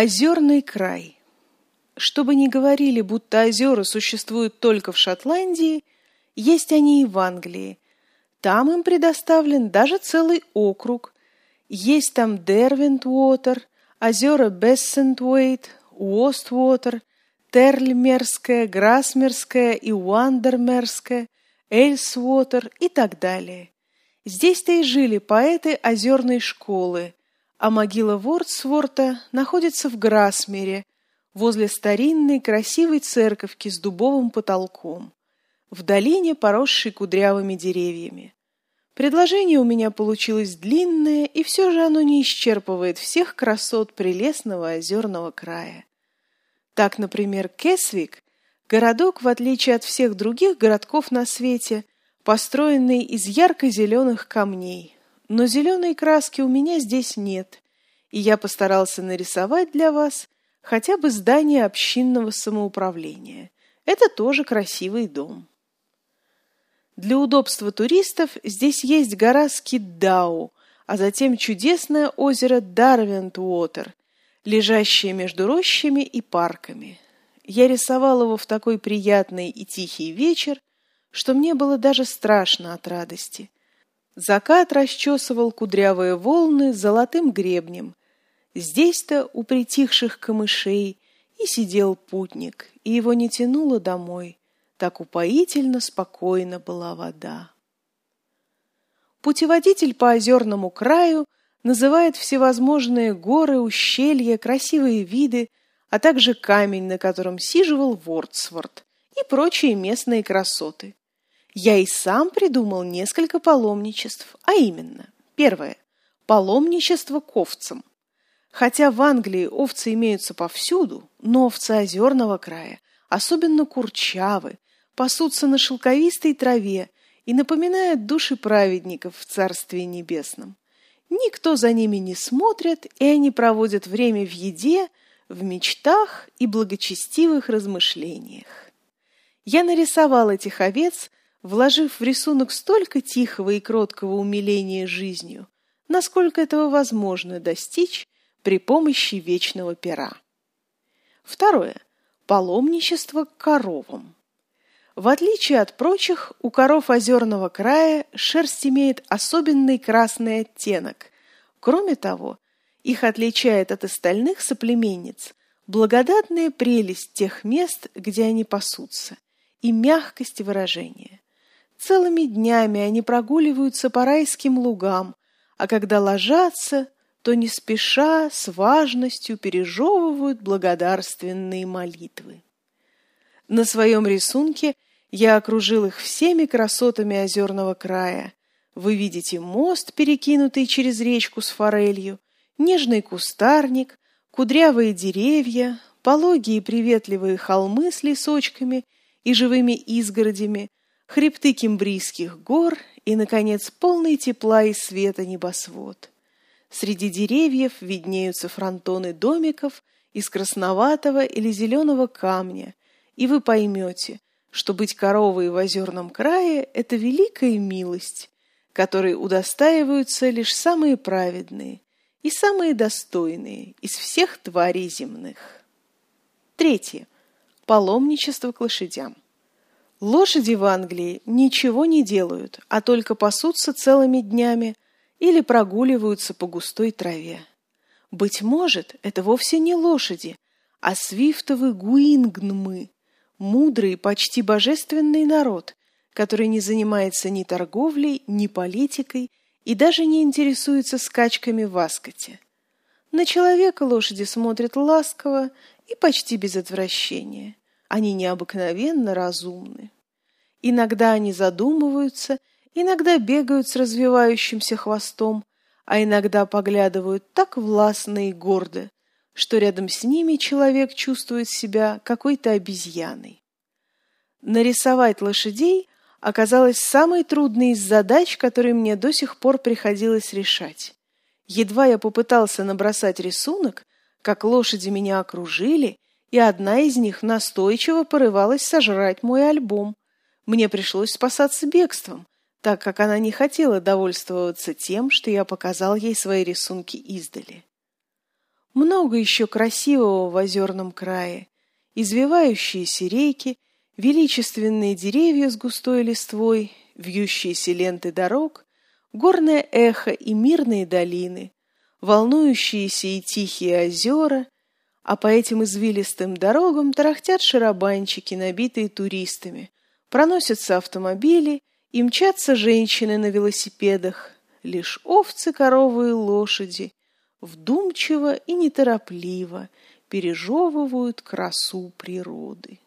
Озерный край. Чтобы не говорили, будто озера существуют только в Шотландии, есть они и в Англии. Там им предоставлен даже целый округ. Есть там Дервент-Уотер, озера Бессент-Уэйт, Уост-Уотер, Терльмерская, Грасмерская и Уандермерская, Эльсвотер и так далее. Здесь-то и жили поэты озерной школы, а могила Вордсворта находится в Грасмере, возле старинной красивой церковки с дубовым потолком, в долине, поросшей кудрявыми деревьями. Предложение у меня получилось длинное, и все же оно не исчерпывает всех красот прелестного озерного края. Так, например, Кесвик – городок, в отличие от всех других городков на свете, построенный из ярко-зеленых камней, но зеленой краски у меня здесь нет, и я постарался нарисовать для вас хотя бы здание общинного самоуправления. Это тоже красивый дом. Для удобства туристов здесь есть гора Скиддау, а затем чудесное озеро Дарвент-Уотер, лежащее между рощами и парками. Я рисовал его в такой приятный и тихий вечер, что мне было даже страшно от радости. Закат расчесывал кудрявые волны золотым гребнем. Здесь-то у притихших камышей и сидел путник, и его не тянуло домой. Так упоительно спокойно была вода. Путеводитель по озерному краю называет всевозможные горы, ущелья, красивые виды, а также камень, на котором сиживал Вордсворт, и прочие местные красоты. Я и сам придумал несколько паломничеств, а именно, первое – паломничество к овцам. Хотя в Англии овцы имеются повсюду, но овцы озерного края, особенно курчавы, пасутся на шелковистой траве и напоминают души праведников в Царстве Небесном. Никто за ними не смотрит, и они проводят время в еде, в мечтах и благочестивых размышлениях. Я нарисовал этих овец вложив в рисунок столько тихого и кроткого умиления жизнью, насколько этого возможно достичь при помощи вечного пера. Второе. Паломничество к коровам. В отличие от прочих, у коров озерного края шерсть имеет особенный красный оттенок. Кроме того, их отличает от остальных соплеменниц благодатная прелесть тех мест, где они пасутся, и мягкость выражения. Целыми днями они прогуливаются по райским лугам, а когда ложатся, то не спеша, с важностью пережевывают благодарственные молитвы. На своем рисунке я окружил их всеми красотами озерного края. Вы видите мост, перекинутый через речку с форелью, нежный кустарник, кудрявые деревья, пологие приветливые холмы с лесочками и живыми изгородями, хребты Кембрийских гор и, наконец, полный тепла и света небосвод. Среди деревьев виднеются фронтоны домиков из красноватого или зеленого камня, и вы поймете, что быть коровой в озерном крае – это великая милость, которой удостаиваются лишь самые праведные и самые достойные из всех тварей земных. Третье. Паломничество к лошадям. Лошади в Англии ничего не делают, а только пасутся целыми днями или прогуливаются по густой траве. Быть может, это вовсе не лошади, а свифтовы гуингнмы, мудрый, почти божественный народ, который не занимается ни торговлей, ни политикой и даже не интересуется скачками в аскоте. На человека лошади смотрят ласково и почти без отвращения. Они необыкновенно разумны. Иногда они задумываются, иногда бегают с развивающимся хвостом, а иногда поглядывают так властно и гордо, что рядом с ними человек чувствует себя какой-то обезьяной. Нарисовать лошадей оказалось самой трудной из задач, которые мне до сих пор приходилось решать. Едва я попытался набросать рисунок, как лошади меня окружили и одна из них настойчиво порывалась сожрать мой альбом. Мне пришлось спасаться бегством, так как она не хотела довольствоваться тем, что я показал ей свои рисунки издали. Много еще красивого в озерном крае. Извивающиеся реки, величественные деревья с густой листвой, вьющиеся ленты дорог, горное эхо и мирные долины, волнующиеся и тихие озера, а по этим извилистым дорогам тарахтят шарабанчики, набитые туристами, проносятся автомобили и мчатся женщины на велосипедах, лишь овцы, коровы и лошади вдумчиво и неторопливо пережевывают красу природы.